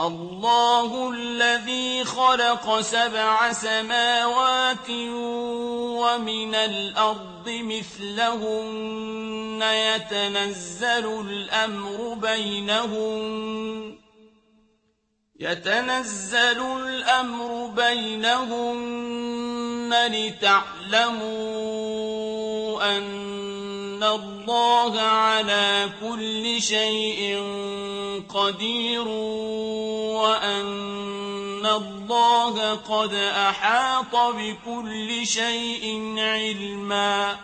الله الذي خلق سبع سماوات ومن الأرض مثلهن يتنزل الأمر بينهن يتنزل الأمر بينهن لتعلموا أن الله على كل شيء قدير وأن الله قد أحاط بكل شيء علما